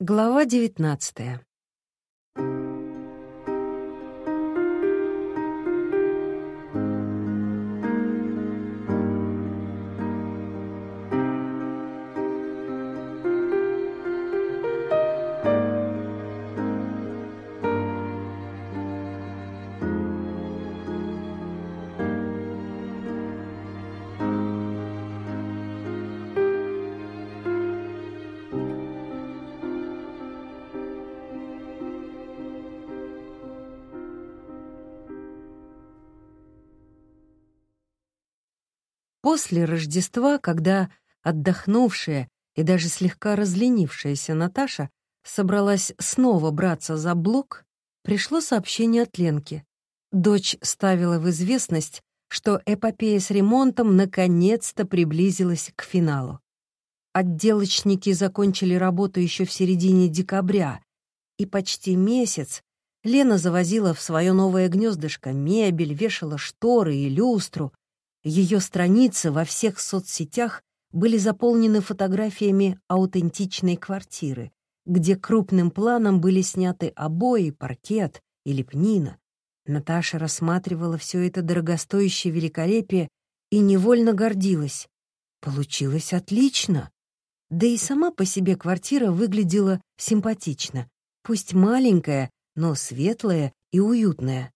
Глава девятнадцатая. После Рождества, когда отдохнувшая и даже слегка разленившаяся Наташа собралась снова браться за блок, пришло сообщение от Ленки. Дочь ставила в известность, что эпопея с ремонтом наконец-то приблизилась к финалу. Отделочники закончили работу еще в середине декабря, и почти месяц Лена завозила в свое новое гнездышко мебель, вешала шторы и люстру, ее страницы во всех соцсетях были заполнены фотографиями аутентичной квартиры, где крупным планом были сняты обои, паркет и лепнина. Наташа рассматривала все это дорогостоящее великолепие и невольно гордилась. Получилось отлично. Да и сама по себе квартира выглядела симпатично. Пусть маленькая, но светлая и уютная.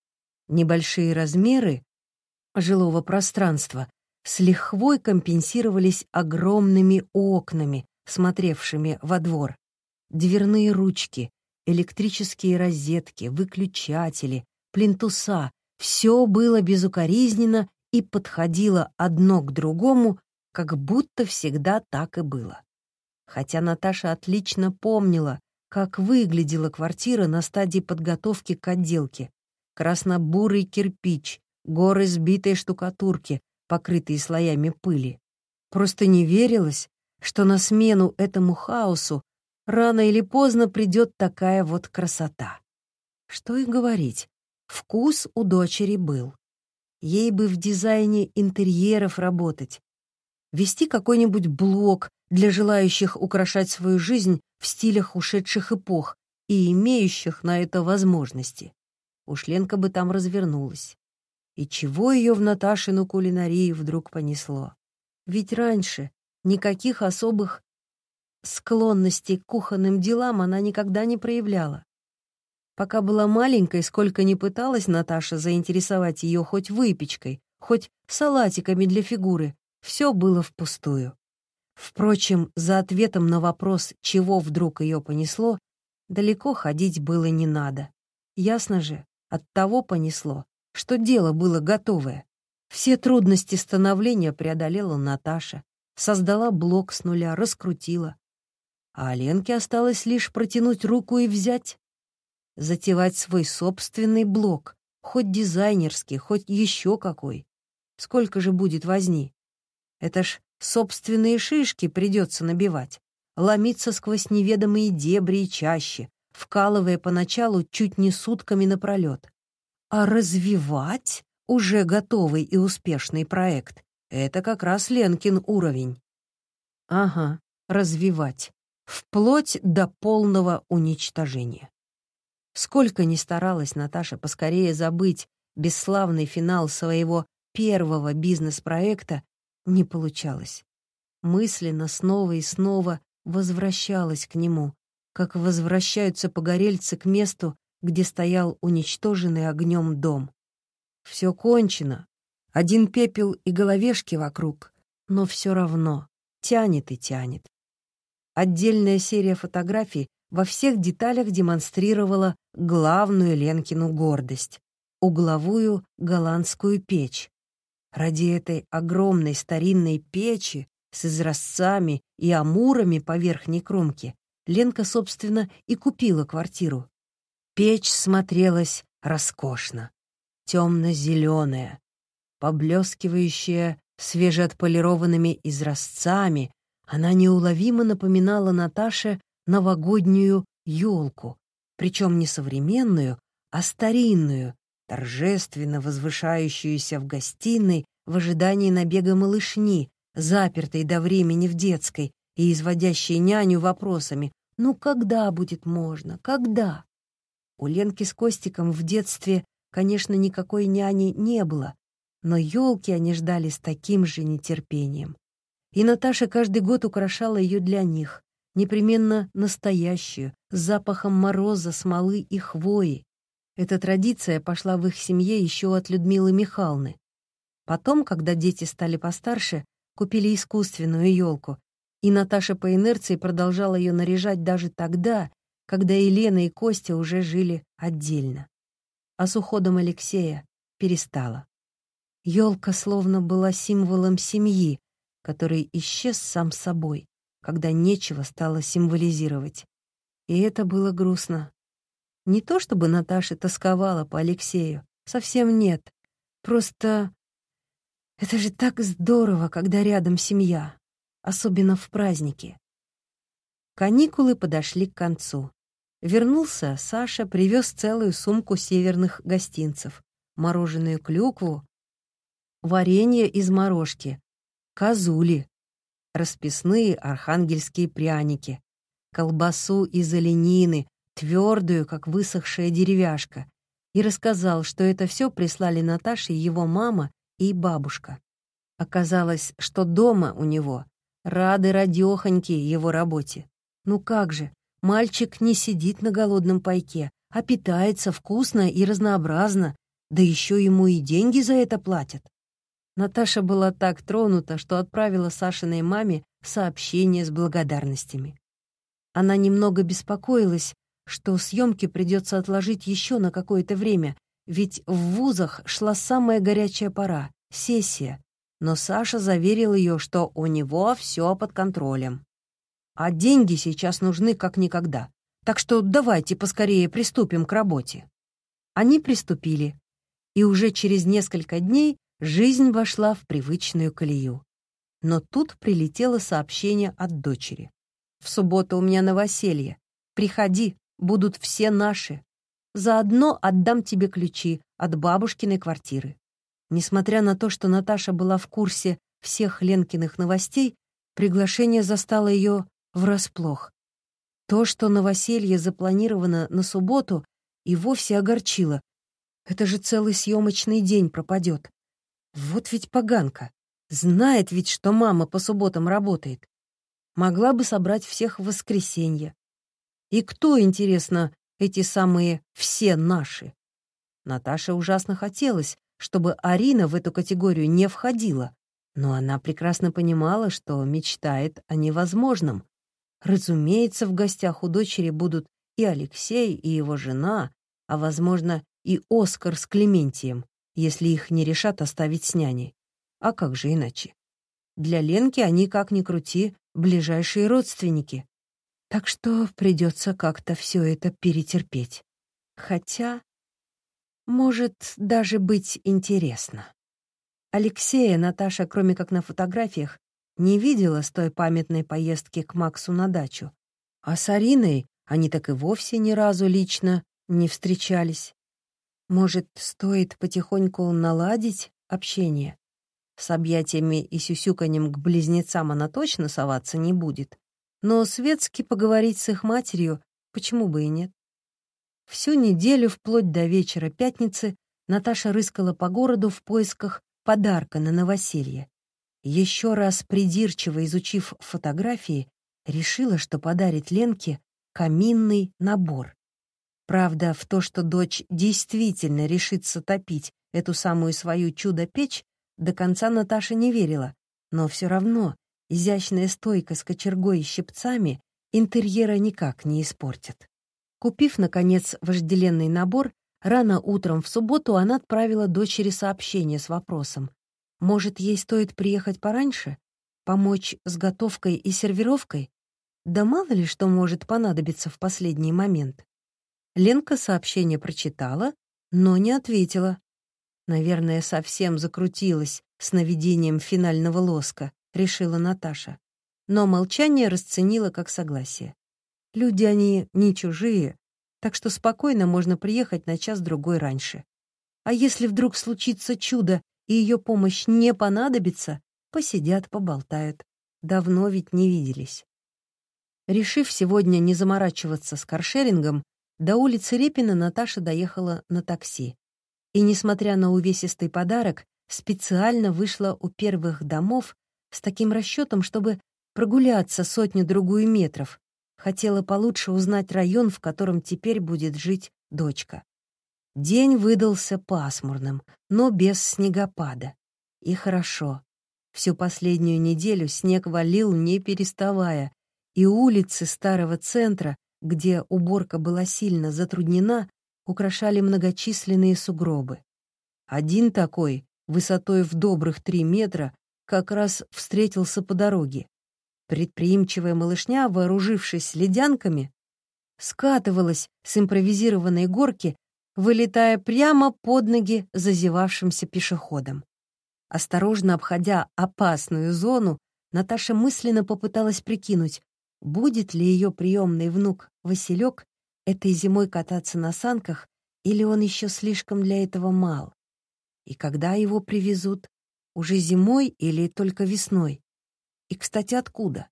Небольшие размеры жилого пространства с лихвой компенсировались огромными окнами, смотревшими во двор. Дверные ручки, электрические розетки, выключатели, плинтуса — все было безукоризненно и подходило одно к другому, как будто всегда так и было. Хотя Наташа отлично помнила, как выглядела квартира на стадии подготовки к отделке. Красно-бурый кирпич, горы сбитой штукатурки, покрытые слоями пыли. Просто не верилось, что на смену этому хаосу рано или поздно придет такая вот красота. Что и говорить, вкус у дочери был. Ей бы в дизайне интерьеров работать, вести какой-нибудь блог для желающих украшать свою жизнь в стилях ушедших эпох и имеющих на это возможности. Уж Ленка бы там развернулась. И чего ее в Наташину кулинарию вдруг понесло? Ведь раньше никаких особых склонностей к кухонным делам она никогда не проявляла. Пока была маленькой, сколько ни пыталась Наташа заинтересовать ее хоть выпечкой, хоть салатиками для фигуры, все было впустую. Впрочем, за ответом на вопрос, чего вдруг ее понесло, далеко ходить было не надо. Ясно же, от того понесло, что дело было готовое. Все трудности становления преодолела Наташа, создала блок с нуля, раскрутила. А Ленке осталось лишь протянуть руку и взять. Затевать свой собственный блок, хоть дизайнерский, хоть еще какой. Сколько же будет возни? Это ж собственные шишки придется набивать, ломиться сквозь неведомые дебри и чаще, вкалывая поначалу чуть не сутками напролет. А развивать уже готовый и успешный проект — это как раз Ленкин уровень. Ага, развивать. Вплоть до полного уничтожения. Сколько ни старалась Наташа поскорее забыть бесславный финал своего первого бизнес-проекта, не получалось. Мысленно снова и снова возвращалась к нему, как возвращаются погорельцы к месту, где стоял уничтоженный огнем дом. Все кончено, один пепел и головешки вокруг, но все равно тянет и тянет. Отдельная серия фотографий во всех деталях демонстрировала главную Ленкину гордость — угловую голландскую печь. Ради этой огромной старинной печи с изразцами и амурами по верхней кромке Ленка, собственно, и купила квартиру. Печь смотрелась роскошно, темно-зеленая, поблескивающая свежеотполированными изразцами, она неуловимо напоминала Наташе новогоднюю елку, причем не современную, а старинную, торжественно возвышающуюся в гостиной в ожидании набега малышни, запертой до времени в детской и изводящей няню вопросами Ну когда будет можно? Когда? У Ленки с Костиком в детстве, конечно, никакой няни не было, но елки они ждали с таким же нетерпением. И Наташа каждый год украшала ее для них, непременно настоящую, с запахом мороза, смолы и хвои. Эта традиция пошла в их семье еще от Людмилы Михайловны. Потом, когда дети стали постарше, купили искусственную елку, и Наташа по инерции продолжала ее наряжать даже тогда, когда Елена и Костя уже жили отдельно. А с уходом Алексея перестала. Елка словно была символом семьи, который исчез сам собой, когда нечего стало символизировать. И это было грустно. Не то чтобы Наташа тосковала по Алексею, совсем нет. Просто это же так здорово, когда рядом семья, особенно в праздники. Каникулы подошли к концу. Вернулся Саша, привез целую сумку северных гостинцев, мороженую клюкву, варенье из морожки, козули, расписные архангельские пряники, колбасу из оленины, твердую, как высохшая деревяшка, и рассказал, что это все прислали Наташе его мама и бабушка. Оказалось, что дома у него рады радёхоньки его работе. Ну как же, мальчик не сидит на голодном пайке, а питается вкусно и разнообразно, да еще ему и деньги за это платят. Наташа была так тронута, что отправила Сашиной маме сообщение с благодарностями. Она немного беспокоилась, что съемки придется отложить еще на какое-то время, ведь в вузах шла самая горячая пора — сессия. Но Саша заверил ее, что у него все под контролем. А деньги сейчас нужны как никогда. Так что давайте поскорее приступим к работе. Они приступили, и уже через несколько дней жизнь вошла в привычную колею. Но тут прилетело сообщение от дочери. «В субботу у меня новоселье. Приходи, будут все наши. Заодно отдам тебе ключи от бабушкиной квартиры». Несмотря на то, что Наташа была в курсе всех Ленкиных новостей, приглашение застало ее врасплох. То, что новоселье запланировано на субботу, и вовсе огорчило. Это же целый съемочный день пропадет. Вот ведь поганка. Знает ведь, что мама по субботам работает. Могла бы собрать всех в воскресенье. И кто, интересно, эти самые «все наши»? Наташе ужасно хотелось, чтобы Арина в эту категорию не входила, но она прекрасно понимала, что мечтает о невозможном, Разумеется, в гостях у дочери будут и Алексей, и его жена, а, возможно, и Оскар с Клементием, если их не решат оставить с няней. А как же иначе? Для Ленки они, как ни крути, ближайшие родственники. Так что придется как-то все это перетерпеть. Хотя, может даже быть интересно. Алексея Наташа, кроме как на фотографиях, не видела с той памятной поездки к Максу на дачу. А с Ариной они так и вовсе ни разу лично не встречались. Может, стоит потихоньку наладить общение? С объятиями и сюсюканьем к близнецам она точно соваться не будет. Но светски поговорить с их матерью почему бы и нет? Всю неделю, вплоть до вечера пятницы, Наташа рыскала по городу в поисках подарка на новоселье. Еще раз придирчиво изучив фотографии, решила, что подарит Ленке каминный набор. Правда, в то, что дочь действительно решится топить эту самую свою чудо-печь, до конца Наташа не верила, но все равно изящная стойка с кочергой и щипцами интерьера никак не испортит. Купив, наконец, вожделенный набор, рано утром в субботу она отправила дочери сообщение с вопросом может, ей стоит приехать пораньше? Помочь с готовкой и сервировкой? Да мало ли что может понадобиться в последний момент. Ленка сообщение прочитала, но не ответила. Наверное, совсем закрутилась с наведением финального лоска, решила Наташа. Но молчание расценила как согласие. Люди они не чужие, так что спокойно можно приехать на час-другой раньше. А если вдруг случится чудо, и ее помощь не понадобится, посидят, поболтают. Давно ведь не виделись. Решив сегодня не заморачиваться с каршерингом, до улицы Репина Наташа доехала на такси. И, несмотря на увесистый подарок, специально вышла у первых домов с таким расчетом, чтобы прогуляться сотню-другую метров. Хотела получше узнать район, в котором теперь будет жить дочка. День выдался пасмурным, но без снегопада. И хорошо. Всю последнюю неделю снег валил, не переставая, и улицы старого центра, где уборка была сильно затруднена, украшали многочисленные сугробы. Один такой, высотой в добрых три метра, как раз встретился по дороге. Предприимчивая малышня, вооружившись ледянками, скатывалась с импровизированной горки, вылетая прямо под ноги зазевавшимся пешеходам. Осторожно обходя опасную зону, Наташа мысленно попыталась прикинуть, будет ли ее приемный внук Василек этой зимой кататься на санках, или он еще слишком для этого мал. И когда его привезут? Уже зимой или только весной? И, кстати, откуда?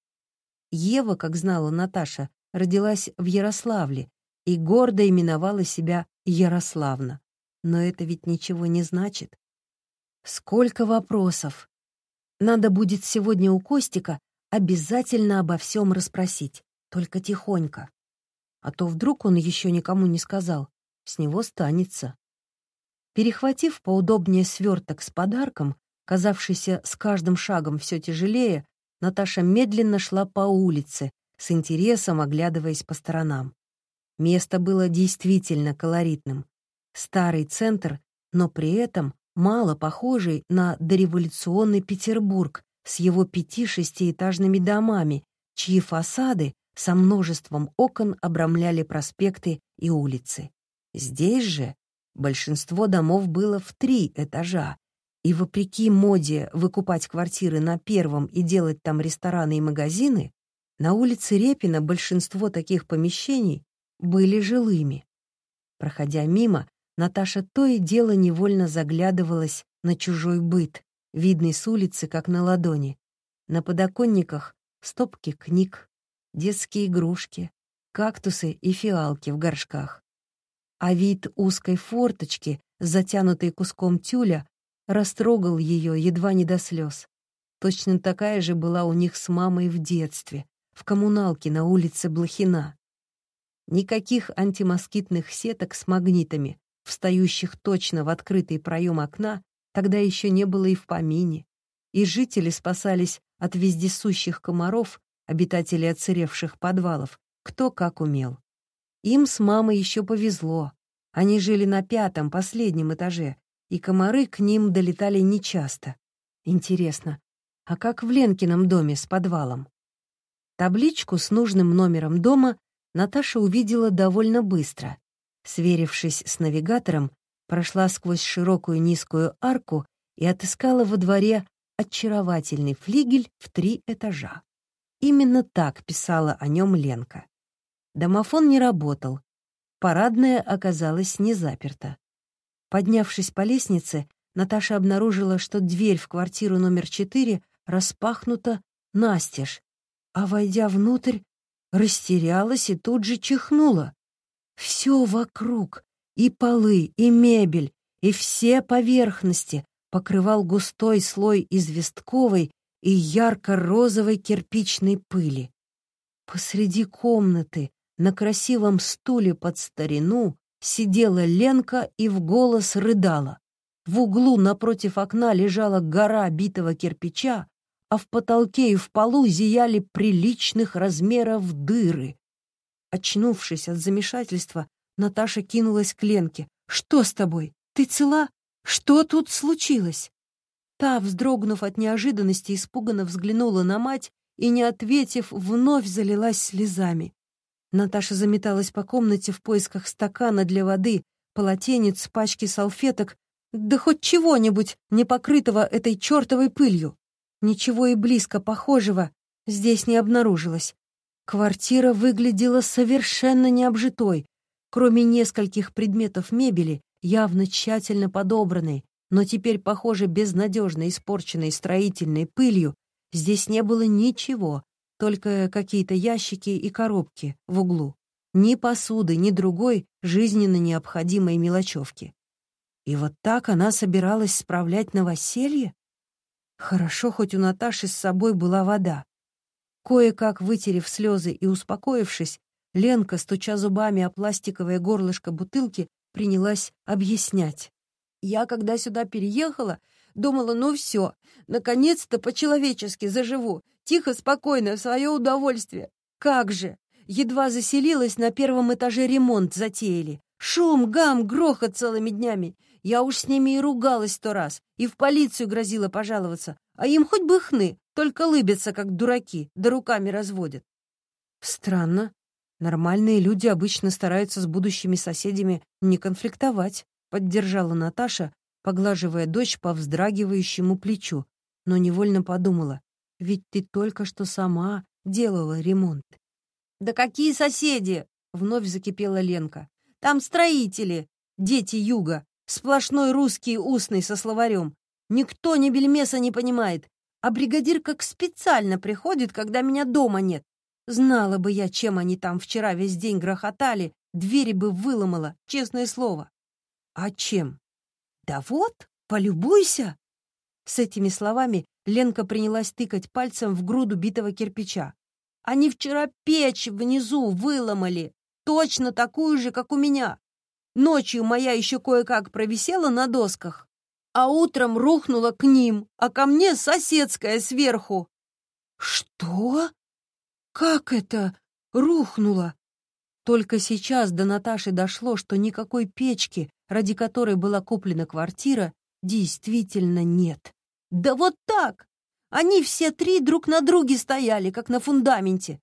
Ева, как знала Наташа, родилась в Ярославле и гордо именовала себя Ярославна. Но это ведь ничего не значит. Сколько вопросов! Надо будет сегодня у Костика обязательно обо всем расспросить, только тихонько. А то вдруг он еще никому не сказал, с него станется. Перехватив поудобнее сверток с подарком, казавшийся с каждым шагом все тяжелее, Наташа медленно шла по улице, с интересом оглядываясь по сторонам. Место было действительно колоритным. Старый центр, но при этом мало похожий на дореволюционный Петербург с его пяти-шестиэтажными домами, чьи фасады со множеством окон обрамляли проспекты и улицы. Здесь же большинство домов было в три этажа, и вопреки моде выкупать квартиры на первом и делать там рестораны и магазины, на улице Репина большинство таких помещений были жилыми. Проходя мимо, Наташа то и дело невольно заглядывалась на чужой быт, видный с улицы, как на ладони. На подоконниках стопки книг, детские игрушки, кактусы и фиалки в горшках. А вид узкой форточки, затянутой куском тюля, растрогал ее едва не до слез. Точно такая же была у них с мамой в детстве, в коммуналке на улице Блохина. Никаких антимоскитных сеток с магнитами, встающих точно в открытый проем окна, тогда еще не было и в помине. И жители спасались от вездесущих комаров, обитателей отсыревших подвалов, кто как умел. Им с мамой еще повезло. Они жили на пятом, последнем этаже, и комары к ним долетали нечасто. Интересно, а как в Ленкином доме с подвалом? Табличку с нужным номером дома Наташа увидела довольно быстро. Сверившись с навигатором, прошла сквозь широкую низкую арку и отыскала во дворе очаровательный флигель в три этажа. Именно так писала о нем Ленка. Домофон не работал. Парадная оказалась не заперта. Поднявшись по лестнице, Наташа обнаружила, что дверь в квартиру номер четыре распахнута настежь, а, войдя внутрь, растерялась и тут же чихнула. Все вокруг, и полы, и мебель, и все поверхности покрывал густой слой известковой и ярко-розовой кирпичной пыли. Посреди комнаты, на красивом стуле под старину, сидела Ленка и в голос рыдала. В углу напротив окна лежала гора битого кирпича, а в потолке и в полу зияли приличных размеров дыры. Очнувшись от замешательства, Наташа кинулась к Ленке. «Что с тобой? Ты цела? Что тут случилось?» Та, вздрогнув от неожиданности, испуганно взглянула на мать и, не ответив, вновь залилась слезами. Наташа заметалась по комнате в поисках стакана для воды, полотенец, пачки салфеток, да хоть чего-нибудь, не покрытого этой чертовой пылью. Ничего и близко похожего здесь не обнаружилось. Квартира выглядела совершенно необжитой, кроме нескольких предметов мебели, явно тщательно подобранной, но теперь, похоже, безнадежно испорченной строительной пылью, здесь не было ничего, только какие-то ящики и коробки в углу. Ни посуды, ни другой жизненно необходимой мелочевки. И вот так она собиралась справлять новоселье? Хорошо, хоть у Наташи с собой была вода. Кое-как вытерев слезы и успокоившись, Ленка, стуча зубами о пластиковое горлышко бутылки, принялась объяснять. «Я, когда сюда переехала, думала, ну все, наконец-то по-человечески заживу, тихо, спокойно, в свое удовольствие. Как же! Едва заселилась, на первом этаже ремонт затеяли. Шум, гам, грохот целыми днями. Я уж с ними и ругалась сто раз, и в полицию грозила пожаловаться. А им хоть бы хны, только лыбятся, как дураки, да руками разводят. Странно. Нормальные люди обычно стараются с будущими соседями не конфликтовать, поддержала Наташа, поглаживая дочь по вздрагивающему плечу, но невольно подумала, ведь ты только что сама делала ремонт. «Да какие соседи!» — вновь закипела Ленка. «Там строители, дети юга, сплошной русский устный со словарем. Никто ни бельмеса не понимает, а бригадир как специально приходит, когда меня дома нет. Знала бы я, чем они там вчера весь день грохотали, двери бы выломала, честное слово. А чем? Да вот, полюбуйся. С этими словами Ленка принялась тыкать пальцем в груду битого кирпича. Они вчера печь внизу выломали, точно такую же, как у меня. Ночью моя еще кое-как провисела на досках, а утром рухнула к ним, а ко мне соседская сверху. Что? Как это рухнула? Только сейчас до Наташи дошло, что никакой печки, ради которой была куплена квартира, действительно нет. Да вот так! Они все три друг на друге стояли, как на фундаменте.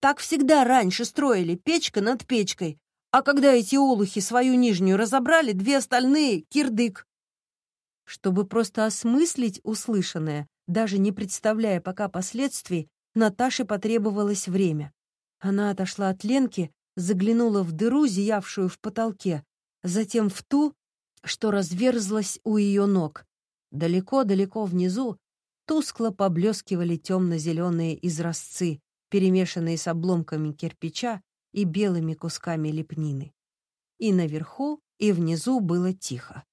Так всегда раньше строили, печка над печкой. А когда эти олухи свою нижнюю разобрали, две остальные — кирдык. Чтобы просто осмыслить услышанное, даже не представляя пока последствий, Наташе потребовалось время. Она отошла от Ленки, заглянула в дыру, зиявшую в потолке, затем в ту, что разверзлась у ее ног. Далеко-далеко внизу тускло поблескивали темно-зеленые изразцы, перемешанные с обломками кирпича и белыми кусками лепнины. И наверху, и внизу было тихо.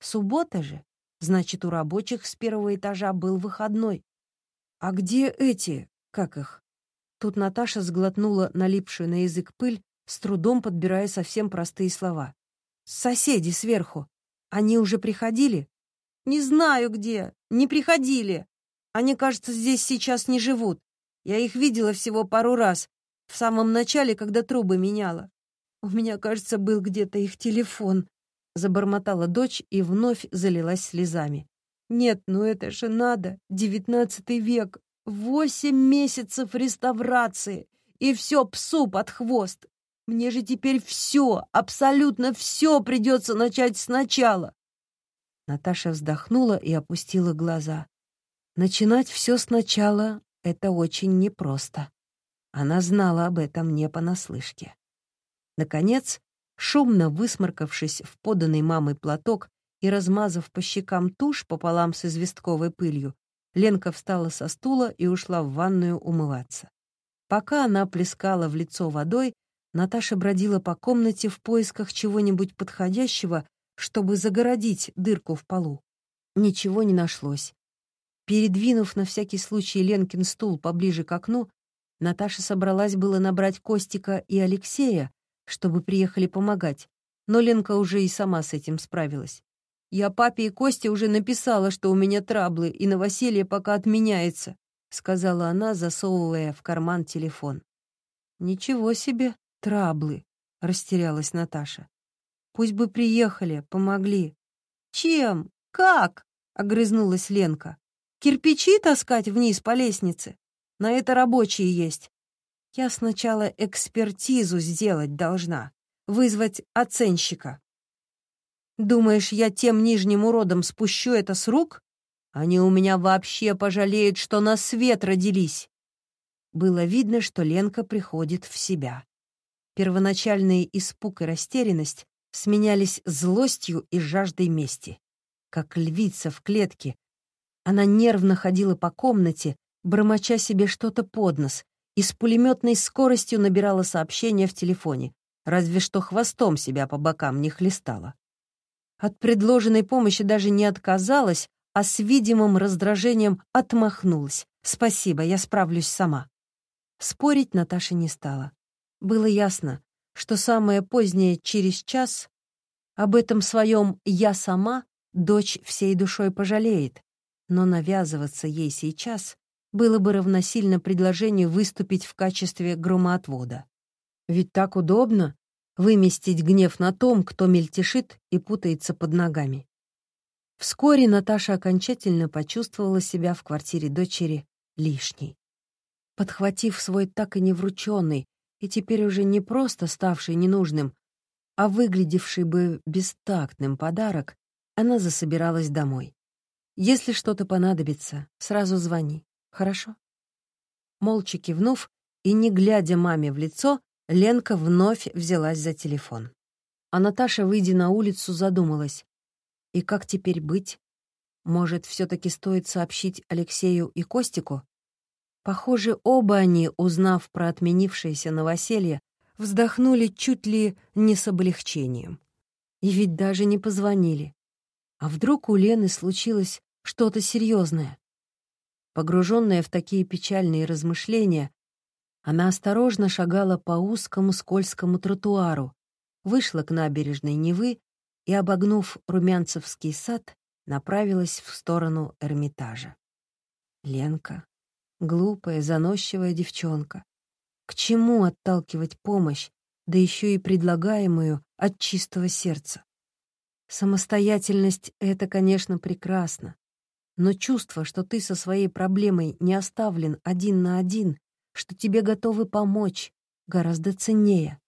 Суббота же, Значит, у рабочих с первого этажа был выходной. А где эти, как их? Тут Наташа сглотнула налипшую на язык пыль, с трудом подбирая совсем простые слова. «Соседи сверху. Они уже приходили?» «Не знаю где. Не приходили. Они, кажется, здесь сейчас не живут. Я их видела всего пару раз. В самом начале, когда трубы меняла. У меня, кажется, был где-то их телефон. Забормотала дочь и вновь залилась слезами. «Нет, ну это же надо! Девятнадцатый век! Восемь месяцев реставрации! И все псу под хвост! Мне же теперь все, абсолютно все придется начать сначала!» Наташа вздохнула и опустила глаза. Начинать все сначала — это очень непросто. Она знала об этом не понаслышке. Наконец, Шумно высморкавшись в поданный мамой платок и размазав по щекам тушь пополам с известковой пылью, Ленка встала со стула и ушла в ванную умываться. Пока она плескала в лицо водой, Наташа бродила по комнате в поисках чего-нибудь подходящего, чтобы загородить дырку в полу. Ничего не нашлось. Передвинув на всякий случай Ленкин стул поближе к окну, Наташа собралась было набрать Костика и Алексея, чтобы приехали помогать, но Ленка уже и сама с этим справилась. «Я папе и Косте уже написала, что у меня траблы, и новоселье пока отменяется», сказала она, засовывая в карман телефон. «Ничего себе, траблы», — растерялась Наташа. «Пусть бы приехали, помогли». «Чем? Как?» — огрызнулась Ленка. «Кирпичи таскать вниз по лестнице? На это рабочие есть. Я сначала экспертизу сделать должна, вызвать оценщика. Думаешь, я тем нижним уродом спущу это с рук? Они у меня вообще пожалеют, что на свет родились. Было видно, что Ленка приходит в себя. Первоначальный испуг и растерянность сменялись злостью и жаждой мести. Как львица в клетке, она нервно ходила по комнате, бормоча себе что-то под нос, и с пулеметной скоростью набирала сообщения в телефоне, разве что хвостом себя по бокам не хлестала. От предложенной помощи даже не отказалась, а с видимым раздражением отмахнулась. «Спасибо, я справлюсь сама». Спорить Наташа не стала. Было ясно, что самое позднее через час об этом своем «я сама» дочь всей душой пожалеет, но навязываться ей сейчас было бы равносильно предложению выступить в качестве громоотвода. Ведь так удобно выместить гнев на том, кто мельтешит и путается под ногами. Вскоре Наташа окончательно почувствовала себя в квартире дочери лишней. Подхватив свой так и не врученный, и теперь уже не просто ставший ненужным, а выглядевший бы бестактным подарок, она засобиралась домой. «Если что-то понадобится, сразу звони, хорошо?» Молча кивнув и не глядя маме в лицо, Ленка вновь взялась за телефон. А Наташа, выйдя на улицу, задумалась. И как теперь быть? Может, все таки стоит сообщить Алексею и Костику? Похоже, оба они, узнав про отменившееся новоселье, вздохнули чуть ли не с облегчением. И ведь даже не позвонили. А вдруг у Лены случилось что-то серьезное? Погруженная в такие печальные размышления, она осторожно шагала по узкому скользкому тротуару, вышла к набережной Невы и, обогнув Румянцевский сад, направилась в сторону Эрмитажа. Ленка, глупая, заносчивая девчонка. К чему отталкивать помощь, да еще и предлагаемую от чистого сердца? Самостоятельность — это, конечно, прекрасно, но чувство, что ты со своей проблемой не оставлен один на один, что тебе готовы помочь, гораздо ценнее.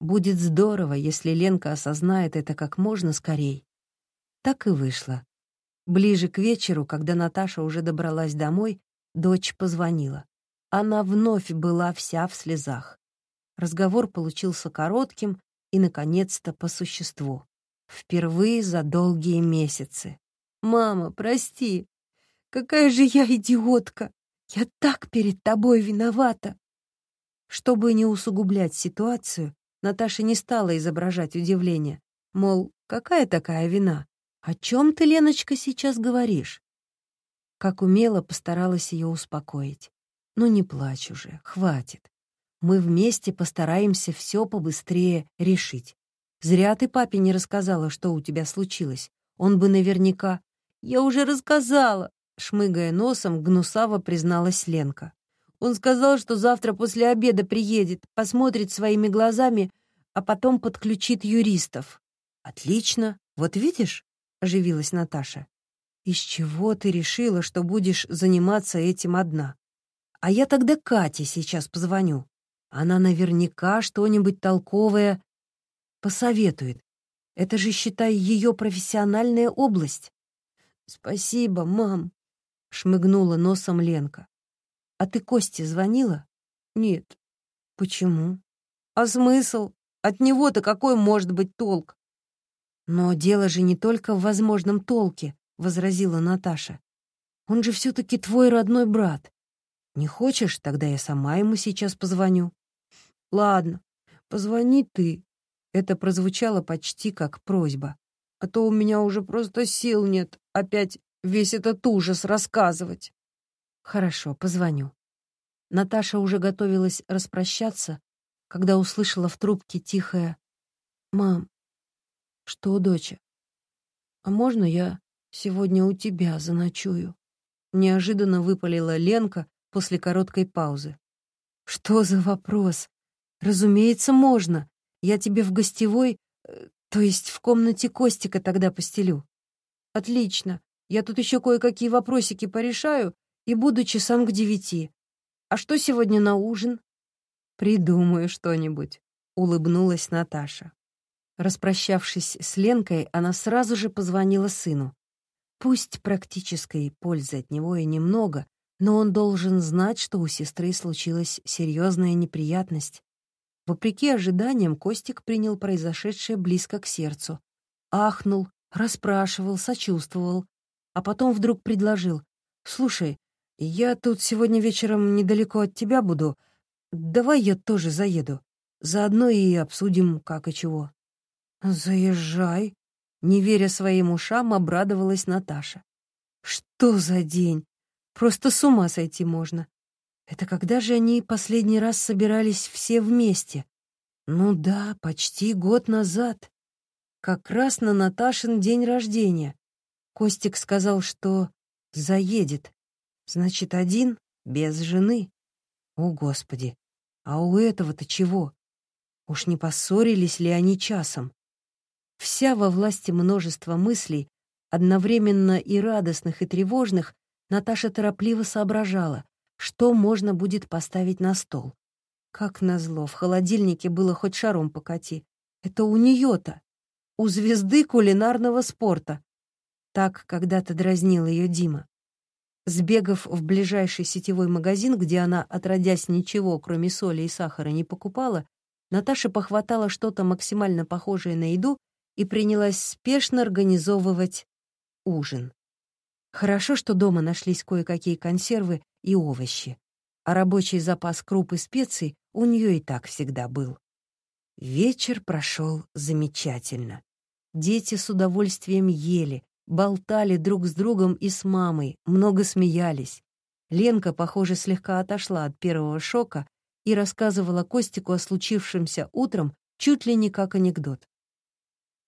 Будет здорово, если Ленка осознает это как можно скорей. Так и вышло. Ближе к вечеру, когда Наташа уже добралась домой, дочь позвонила. Она вновь была вся в слезах. Разговор получился коротким и, наконец-то, по существу. Впервые за долгие месяцы. «Мама, прости! Какая же я идиотка! Я так перед тобой виновата!» Чтобы не усугублять ситуацию, Наташа не стала изображать удивление. Мол, какая такая вина? О чем ты, Леночка, сейчас говоришь? Как умело постаралась ее успокоить. Ну не плачь уже, хватит. Мы вместе постараемся все побыстрее решить. Зря ты папе не рассказала, что у тебя случилось. Он бы наверняка... Я уже рассказала, шмыгая носом, гнусаво призналась Ленка. Он сказал, что завтра после обеда приедет, посмотрит своими глазами, а потом подключит юристов. Отлично. Вот видишь, оживилась Наташа. Из чего ты решила, что будешь заниматься этим одна? А я тогда Кате сейчас позвоню. Она наверняка что-нибудь толковое посоветует. Это же, считай, ее профессиональная область. Спасибо, мам, шмыгнула носом Ленка. А ты Косте звонила? Нет. Почему? А смысл? От него-то какой может быть толк? Но дело же не только в возможном толке, возразила Наташа. Он же все-таки твой родной брат. Не хочешь, тогда я сама ему сейчас позвоню. Ладно, позвони ты. Это прозвучало почти как просьба. А то у меня уже просто сил нет опять весь этот ужас рассказывать. «Хорошо, позвоню». Наташа уже готовилась распрощаться, когда услышала в трубке тихое «Мам, что, доча? А можно я сегодня у тебя заночую?» Неожиданно выпалила Ленка после короткой паузы. «Что за вопрос? Разумеется, можно. Я тебе в гостевой, э, то есть в комнате Костика тогда постелю». «Отлично. Я тут еще кое-какие вопросики порешаю и буду часам к девяти. А что сегодня на ужин?» «Придумаю что-нибудь», — улыбнулась Наташа. Распрощавшись с Ленкой, она сразу же позвонила сыну. Пусть практической пользы от него и немного, но он должен знать, что у сестры случилась серьезная неприятность. Вопреки ожиданиям, Костик принял произошедшее близко к сердцу. Ахнул, расспрашивал, сочувствовал, а потом вдруг предложил. «Слушай, «Я тут сегодня вечером недалеко от тебя буду. Давай я тоже заеду. Заодно и обсудим, как и чего». «Заезжай», — не веря своим ушам, обрадовалась Наташа. «Что за день? Просто с ума сойти можно. Это когда же они последний раз собирались все вместе? Ну да, почти год назад. Как раз на Наташин день рождения. Костик сказал, что заедет. Значит, один, без жены. О, Господи, а у этого-то чего? Уж не поссорились ли они часом? Вся во власти множества мыслей, одновременно и радостных, и тревожных, Наташа торопливо соображала, что можно будет поставить на стол. Как назло, в холодильнике было хоть шаром покати. Это у нее-то, у звезды кулинарного спорта. Так когда-то дразнил ее Дима. Сбегав в ближайший сетевой магазин, где она, отродясь ничего, кроме соли и сахара, не покупала, Наташа похватала что-то максимально похожее на еду и принялась спешно организовывать ужин. Хорошо, что дома нашлись кое-какие консервы и овощи, а рабочий запас круп и специй у нее и так всегда был. Вечер прошел замечательно. Дети с удовольствием ели, болтали друг с другом и с мамой, много смеялись. Ленка, похоже, слегка отошла от первого шока и рассказывала Костику о случившемся утром чуть ли не как анекдот.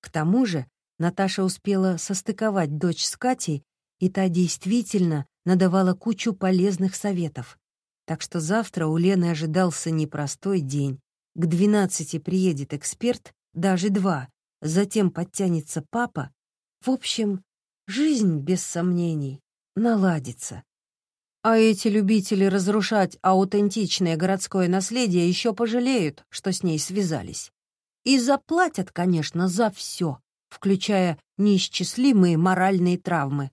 К тому же Наташа успела состыковать дочь с Катей и та действительно надавала кучу полезных советов. Так что завтра у Лены ожидался непростой день. К двенадцати приедет эксперт, даже два, затем подтянется папа. В общем, жизнь, без сомнений, наладится. А эти любители разрушать аутентичное городское наследие еще пожалеют, что с ней связались. И заплатят, конечно, за все, включая неисчислимые моральные травмы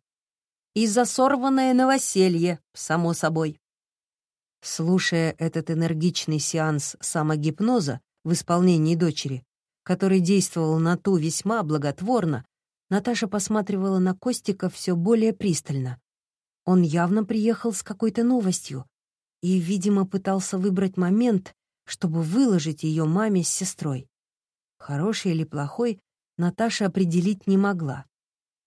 и за сорванное новоселье, само собой. Слушая этот энергичный сеанс самогипноза в исполнении дочери, который действовал на ту весьма благотворно, Наташа посматривала на Костика все более пристально. Он явно приехал с какой-то новостью и, видимо, пытался выбрать момент, чтобы выложить ее маме с сестрой. Хороший или плохой, Наташа определить не могла.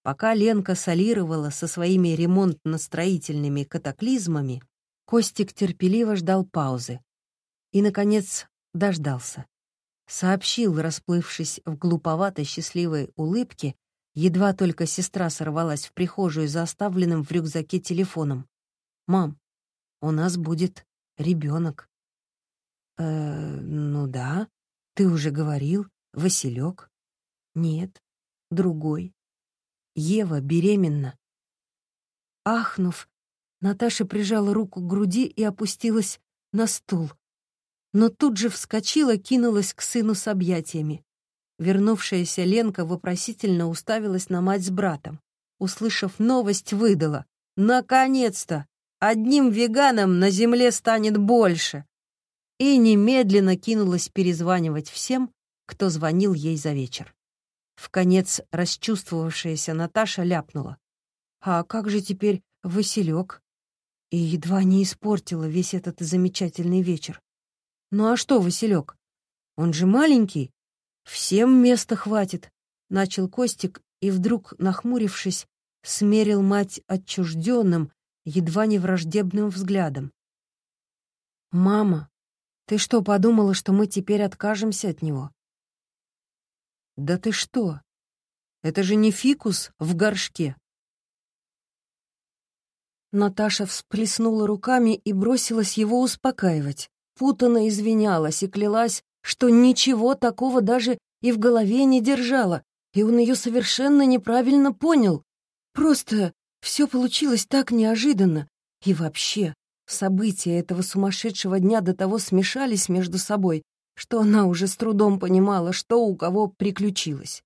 Пока Ленка солировала со своими ремонтно-строительными катаклизмами, Костик терпеливо ждал паузы. И, наконец, дождался. Сообщил, расплывшись в глуповатой счастливой улыбке, едва только сестра сорвалась в прихожую за оставленным в рюкзаке телефоном. «Мам, у нас будет ребенок. «Э, ну да, ты уже говорил, Василек. Нет, другой. Ева беременна. Ахнув, Наташа прижала руку к груди и опустилась на стул. Но тут же вскочила, кинулась к сыну с объятиями. Вернувшаяся Ленка вопросительно уставилась на мать с братом. Услышав новость, выдала. «Наконец-то! Одним веганом на земле станет больше!» И немедленно кинулась перезванивать всем, кто звонил ей за вечер. В конец расчувствовавшаяся Наташа ляпнула. «А как же теперь Василек?» И едва не испортила весь этот замечательный вечер. «Ну а что, Василек? Он же маленький. Всем места хватит», — начал Костик и вдруг, нахмурившись, смерил мать отчужденным, едва не враждебным взглядом. «Мама, ты что, подумала, что мы теперь откажемся от него?» «Да ты что? Это же не фикус в горшке!» Наташа всплеснула руками и бросилась его успокаивать. Путано извинялась и клялась, что ничего такого даже и в голове не держала, и он ее совершенно неправильно понял. Просто все получилось так неожиданно. И вообще, события этого сумасшедшего дня до того смешались между собой, что она уже с трудом понимала, что у кого приключилось.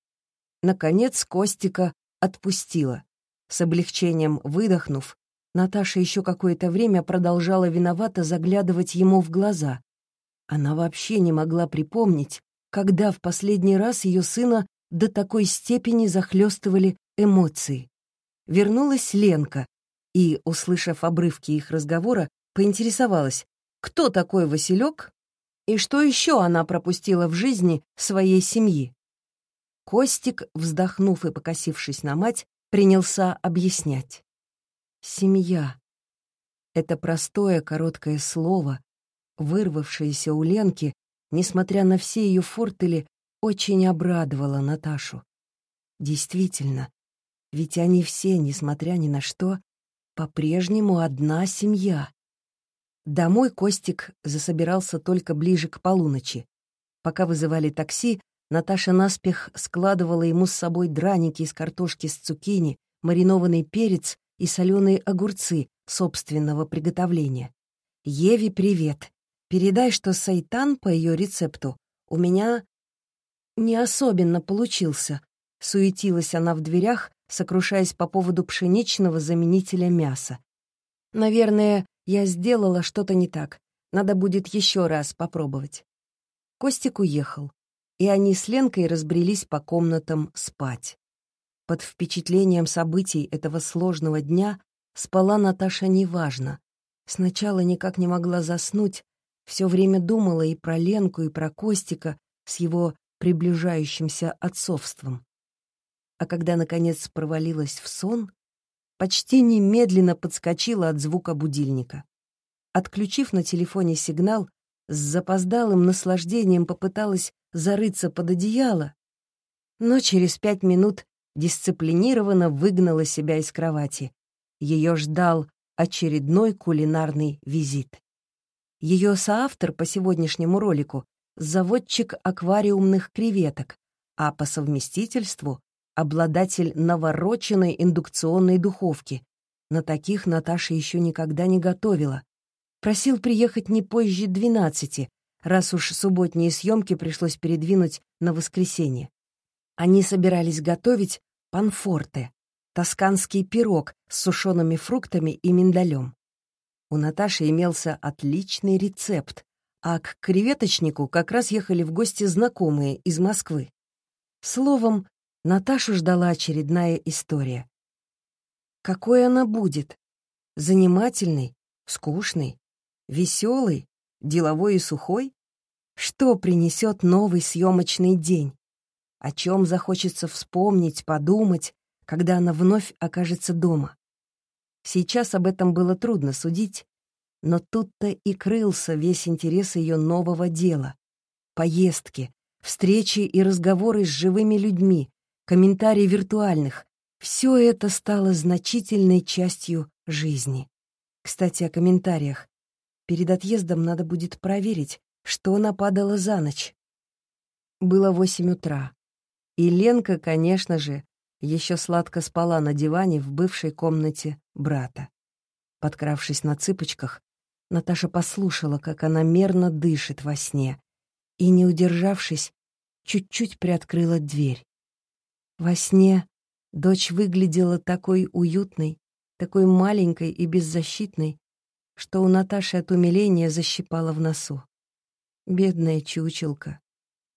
Наконец Костика отпустила. С облегчением выдохнув, Наташа еще какое-то время продолжала виновато заглядывать ему в глаза. Она вообще не могла припомнить, когда в последний раз ее сына до такой степени захлестывали эмоции. Вернулась Ленка, и, услышав обрывки их разговора, поинтересовалась, кто такой Василек и что еще она пропустила в жизни своей семьи. Костик, вздохнув и покосившись на мать, принялся объяснять. «Семья» — это простое короткое слово, вырвавшееся у Ленки, несмотря на все ее фортели, очень обрадовало Наташу. Действительно, ведь они все, несмотря ни на что, по-прежнему одна семья. Домой Костик засобирался только ближе к полуночи. Пока вызывали такси, Наташа наспех складывала ему с собой драники из картошки с цукини, маринованный перец и соленые огурцы собственного приготовления. «Еве привет. Передай, что сайтан по ее рецепту у меня не особенно получился», — суетилась она в дверях, сокрушаясь по поводу пшеничного заменителя мяса. «Наверное, я сделала что-то не так. Надо будет еще раз попробовать. Костик уехал, и они с Ленкой разбрелись по комнатам спать. Под впечатлением событий этого сложного дня спала Наташа неважно. Сначала никак не могла заснуть, все время думала и про Ленку, и про Костика с его приближающимся отцовством. А когда, наконец, провалилась в сон, почти немедленно подскочила от звука будильника. Отключив на телефоне сигнал, с запоздалым наслаждением попыталась зарыться под одеяло, но через пять минут дисциплинированно выгнала себя из кровати. Ее ждал очередной кулинарный визит. Ее соавтор по сегодняшнему ролику — заводчик аквариумных креветок, а по совместительству обладатель навороченной индукционной духовки. На таких Наташа еще никогда не готовила. Просил приехать не позже двенадцати, раз уж субботние съемки пришлось передвинуть на воскресенье. Они собирались готовить панфорте, тосканский пирог с сушеными фруктами и миндалем. У Наташи имелся отличный рецепт, а к креветочнику как раз ехали в гости знакомые из Москвы. Словом, Наташу ждала очередная история. Какой она будет? Занимательный, скучный, веселый, деловой и сухой? Что принесет новый съемочный день? О чем захочется вспомнить, подумать, когда она вновь окажется дома? Сейчас об этом было трудно судить, но тут-то и крылся весь интерес ее нового дела. Поездки, встречи и разговоры с живыми людьми, комментарии виртуальных — все это стало значительной частью жизни. Кстати, о комментариях. Перед отъездом надо будет проверить, что нападало за ночь. Было восемь утра. И Ленка, конечно же, еще сладко спала на диване в бывшей комнате брата. Подкравшись на цыпочках, Наташа послушала, как она мерно дышит во сне, и, не удержавшись, чуть-чуть приоткрыла дверь. Во сне дочь выглядела такой уютной, такой маленькой и беззащитной, что у Наташи от умиления защипала в носу. Бедная чучелка.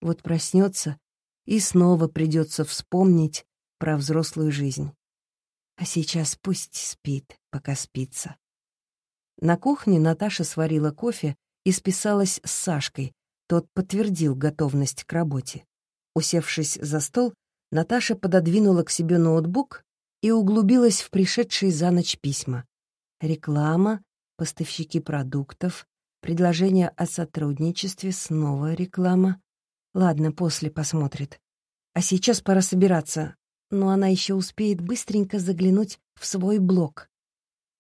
Вот проснется, и снова придется вспомнить про взрослую жизнь. А сейчас пусть спит, пока спится. На кухне Наташа сварила кофе и списалась с Сашкой. Тот подтвердил готовность к работе. Усевшись за стол, Наташа пододвинула к себе ноутбук и углубилась в пришедшие за ночь письма. Реклама, поставщики продуктов, предложение о сотрудничестве, снова реклама. Ладно, после посмотрит. А сейчас пора собираться, но она еще успеет быстренько заглянуть в свой блог.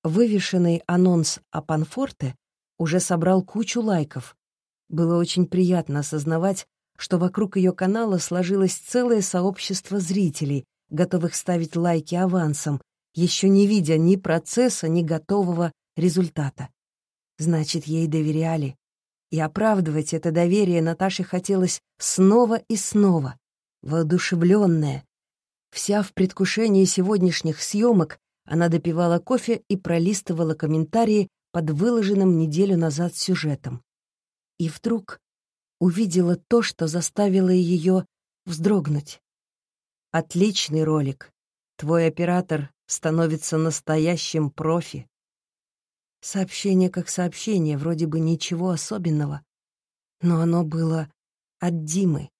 Вывешенный анонс о Панфорте уже собрал кучу лайков. Было очень приятно осознавать, что вокруг ее канала сложилось целое сообщество зрителей, готовых ставить лайки авансом, еще не видя ни процесса, ни готового результата. Значит, ей доверяли. И оправдывать это доверие Наташе хотелось снова и снова, воодушевленная. Вся в предвкушении сегодняшних съемок она допивала кофе и пролистывала комментарии под выложенным неделю назад сюжетом. И вдруг увидела то, что заставило ее вздрогнуть. «Отличный ролик. Твой оператор становится настоящим профи. Сообщение как сообщение, вроде бы ничего особенного. Но оно было от Димы.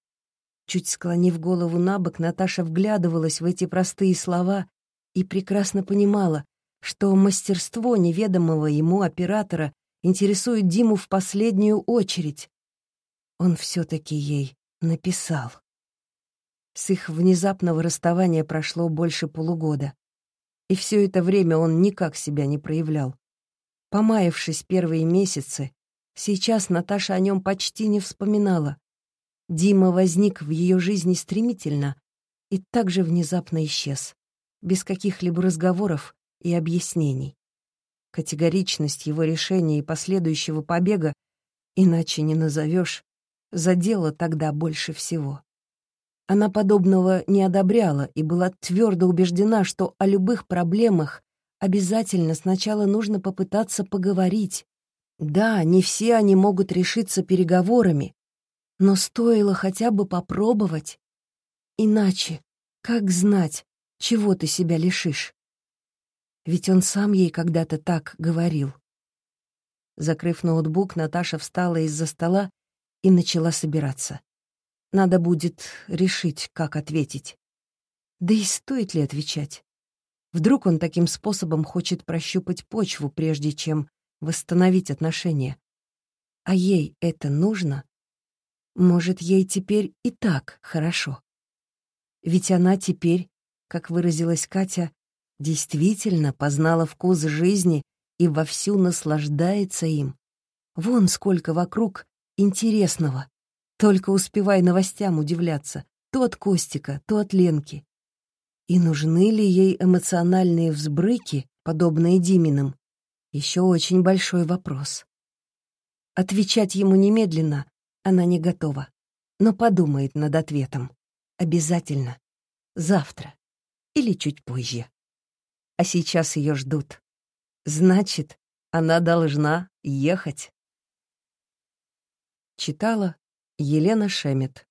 Чуть склонив голову на бок, Наташа вглядывалась в эти простые слова и прекрасно понимала, что мастерство неведомого ему оператора интересует Диму в последнюю очередь. Он все-таки ей написал. С их внезапного расставания прошло больше полугода. И все это время он никак себя не проявлял. Помаявшись первые месяцы, сейчас Наташа о нем почти не вспоминала. Дима возник в ее жизни стремительно и также внезапно исчез, без каких-либо разговоров и объяснений. Категоричность его решения и последующего побега, иначе не назовешь, задела тогда больше всего. Она подобного не одобряла и была твердо убеждена, что о любых проблемах обязательно сначала нужно попытаться поговорить. Да, не все они могут решиться переговорами, но стоило хотя бы попробовать. Иначе, как знать, чего ты себя лишишь? Ведь он сам ей когда-то так говорил. Закрыв ноутбук, Наташа встала из-за стола и начала собираться. Надо будет решить, как ответить. Да и стоит ли отвечать? Вдруг он таким способом хочет прощупать почву, прежде чем восстановить отношения. А ей это нужно? Может, ей теперь и так хорошо? Ведь она теперь, как выразилась Катя, действительно познала вкус жизни и вовсю наслаждается им. Вон сколько вокруг интересного. Только успевай новостям удивляться. То от Костика, то от Ленки. И нужны ли ей эмоциональные взбрыки, подобные Диминым? Еще очень большой вопрос. Отвечать ему немедленно она не готова, но подумает над ответом. Обязательно. Завтра. Или чуть позже. А сейчас ее ждут. Значит, она должна ехать. Читала Елена Шемет